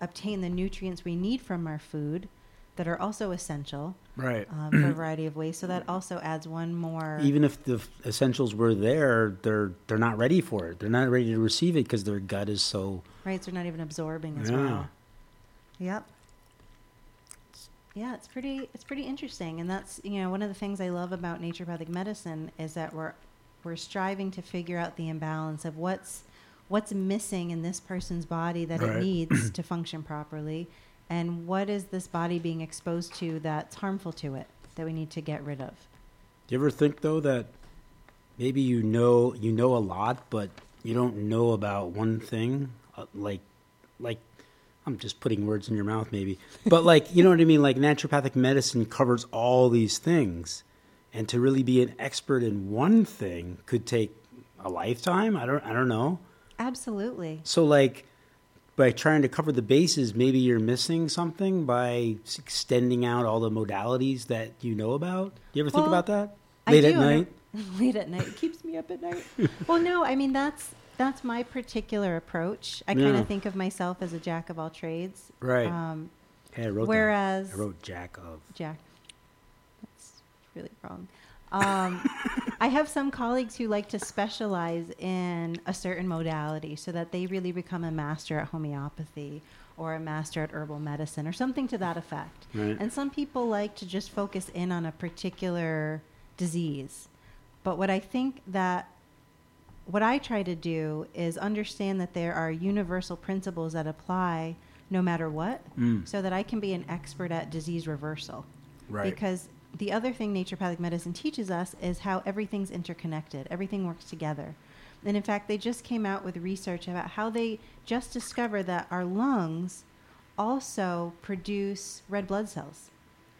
Speaker 5: obtain the nutrients we need from our food that are also essential
Speaker 3: right.
Speaker 5: um, for a variety of ways. So that also adds one more.
Speaker 3: Even if the essentials were there, they're they're not ready for it. They're not ready to receive it because their gut is so.
Speaker 5: right, so they're not even absorbing as
Speaker 3: Yeah.
Speaker 5: well. Yep. Yeah, it's pretty. It's pretty interesting, and that's you know one of the things I love about naturopathic medicine is that we're we're striving to figure out the imbalance of what's what's missing in this person's body that
Speaker 3: Right.
Speaker 5: it needs to function properly, and what is this body being exposed to that's harmful to it that we need to get rid of.
Speaker 3: Do you ever think though that maybe you know you know a lot, but you don't know about one thing, uh, like like I'm just putting words in your mouth, maybe, but like you know what I mean. Like naturopathic medicine covers all these things, and to really be an expert in one thing could take a lifetime. I don't I don't know.
Speaker 5: Absolutely.
Speaker 3: So like by trying to cover the bases, maybe you're missing something by extending out all the modalities that you know about. Do you ever think about that
Speaker 5: I
Speaker 3: late at
Speaker 5: do, and
Speaker 3: night?
Speaker 5: late at night it keeps me up at night. well, no, I mean that's that's my particular approach. I kind
Speaker 3: Yeah.
Speaker 5: of think of myself as a jack of all trades.
Speaker 3: Right.
Speaker 5: Um,
Speaker 3: Hey, I wrote
Speaker 5: whereas
Speaker 3: that. I wrote Jack of.
Speaker 5: Jack, that's really wrong. Um, I have some colleagues who like to specialize in a certain modality so that they really become a master at homeopathy or a master at herbal medicine or something to that effect.
Speaker 3: Right.
Speaker 5: And some people like to just focus in on a particular disease. But what I think that what I try to do is understand that there are universal principles that apply no matter what,
Speaker 3: Mm.
Speaker 5: so that I can be an expert at disease reversal.
Speaker 3: Right.
Speaker 5: Because the other thing naturopathic medicine teaches us is how everything's interconnected, everything works together. And in fact, they just came out with research about how they just discovered that our lungs also produce red blood cells.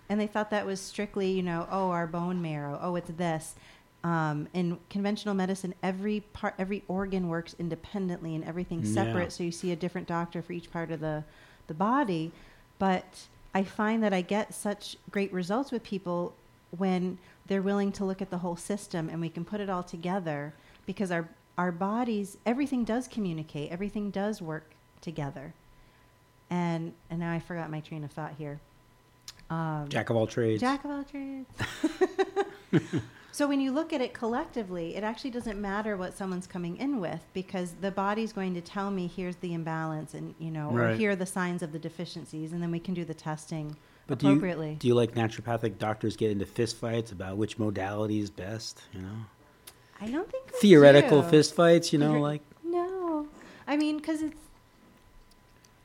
Speaker 5: And they thought that was strictly, you know, oh, our bone marrow, oh, it's this. Um, in conventional medicine, every part, every organ works independently, and everything's
Speaker 3: Yeah.
Speaker 5: separate. So you see a different doctor for each part of the the body. But I find that I get such great results with people when they're willing to look at the whole system, and we can put it all together because our our bodies, everything does communicate, everything does work together. And and now I forgot my train of thought here. Um,
Speaker 3: Jack of all trades.
Speaker 5: Jack of all trades. so when you look at it collectively, it actually doesn't matter what someone's coming in with because the body's going to tell me here's the imbalance and you know or here are the signs of the deficiencies and then we can do the testing
Speaker 3: But do you,
Speaker 5: appropriately.
Speaker 3: do you like naturopathic doctors get into fistfights about which modality is best? You know,
Speaker 5: I don't think
Speaker 3: theoretical
Speaker 5: do.
Speaker 3: fistfights. You know,
Speaker 5: Theor-
Speaker 3: like
Speaker 5: No, I mean, because it's.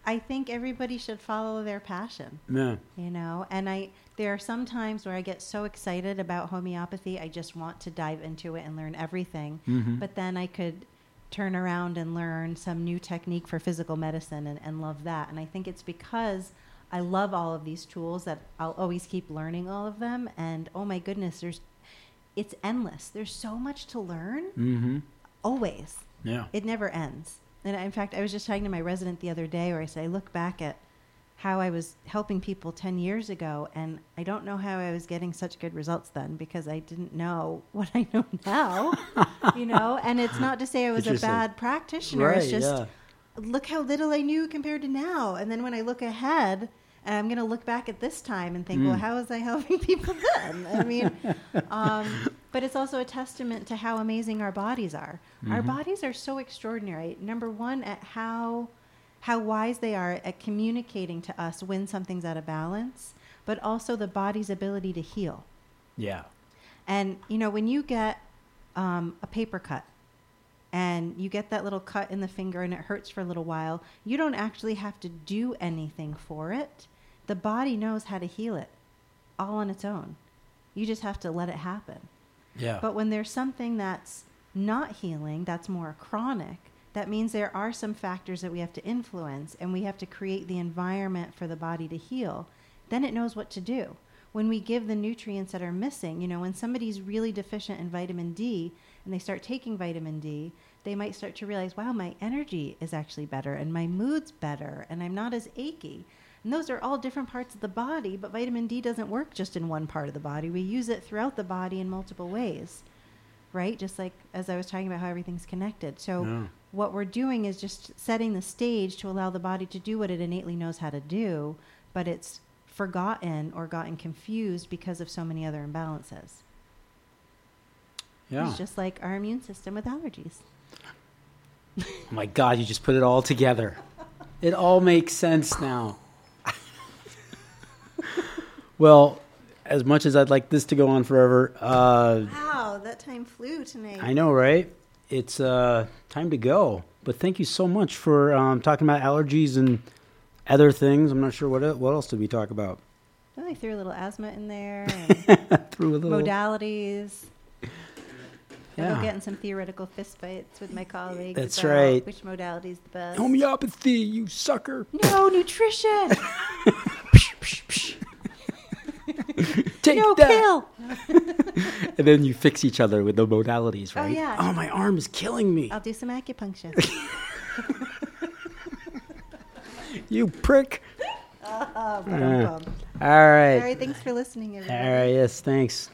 Speaker 5: I think everybody should follow their passion.
Speaker 3: yeah,
Speaker 5: you know and i there are some times where i get so excited about homeopathy i just want to dive into it and learn everything
Speaker 3: Mhm.
Speaker 5: but then i could turn around and learn some new technique for physical medicine and, and love that and i think it's because i love all of these tools that i'll always keep learning all of them and oh my goodness there's it's endless there's so much to learn
Speaker 3: mm-hmm.
Speaker 5: always
Speaker 3: yeah,
Speaker 5: it never ends. And in fact, I was just talking to my resident the other day where I said, I look back at how I was helping people 10 years ago, and I don't know how I was getting such good results then because I didn't know what I know now, you know? And it's not to say I was a bad practitioner. it's just,
Speaker 3: yeah.
Speaker 5: look how little I knew compared to now. And then when I look ahead, and I'm going to look back at this time and think, well,
Speaker 3: Mm.
Speaker 5: how was I helping people then? I mean, um, but it's also a testament to how amazing our bodies are. Our
Speaker 3: Mm-hmm.
Speaker 5: bodies are so extraordinary. Number one, at how how wise they are at communicating to us when something's out of balance, but also the body's ability to heal.
Speaker 3: yeah,
Speaker 5: And you know, when you get um, a paper cut and you get that little cut in the finger and it hurts for a little while, you don't actually have to do anything for it. The body knows how to heal it all on its own. You just have to let it happen.
Speaker 3: yeah.
Speaker 5: But when there's something that's not healing, that's more chronic, that means there are some factors that we have to influence and we have to create the environment for the body to heal. Then it knows what to do. When we give the nutrients that are missing, you know, when somebody's really deficient in vitamin D and they start taking vitamin D, they might start to realize, wow, my energy is actually better and my mood's better and I'm not as achy. And those are all different parts of the body, but vitamin D doesn't work just in one part of the body. We use it throughout the body in multiple ways, right? Just like as I was talking about how everything's connected. So,
Speaker 3: Yeah.
Speaker 5: what we're doing is just setting the stage to allow the body to do what it innately knows how to do, but it's forgotten or gotten confused because of so many other imbalances.
Speaker 3: yeah.
Speaker 5: It's just like our immune system with allergies.
Speaker 3: Oh my God, you just put it all together. It all makes sense now. Well, as much as I'd like this to go on forever, uh,
Speaker 5: Wow, that time flew tonight.
Speaker 3: I know, right? It's uh, time to go. But thank you so much for um, talking about allergies and other things. I'm not sure what what else did we talk about.
Speaker 5: Well, I threw a little asthma in there and
Speaker 3: Through a little.
Speaker 5: modalities.
Speaker 3: Yeah.
Speaker 5: I'll get in some theoretical fistfights with my colleagues.
Speaker 3: That's
Speaker 5: about
Speaker 3: right.
Speaker 5: Which modality is the best?
Speaker 3: Homeopathy, you sucker.
Speaker 5: No nutrition.
Speaker 3: Take
Speaker 5: no
Speaker 3: that.
Speaker 5: kill.
Speaker 3: And then you fix each other with the modalities, right?
Speaker 5: Oh,
Speaker 3: right?
Speaker 5: yeah.
Speaker 3: Oh, my arm is killing me.
Speaker 5: I'll do some acupuncture.
Speaker 3: You prick.
Speaker 5: oh,
Speaker 3: Yeah.
Speaker 5: Uh, all
Speaker 3: All right.
Speaker 5: right. Thanks for listening, everybody.
Speaker 3: All right. Yes. Thanks.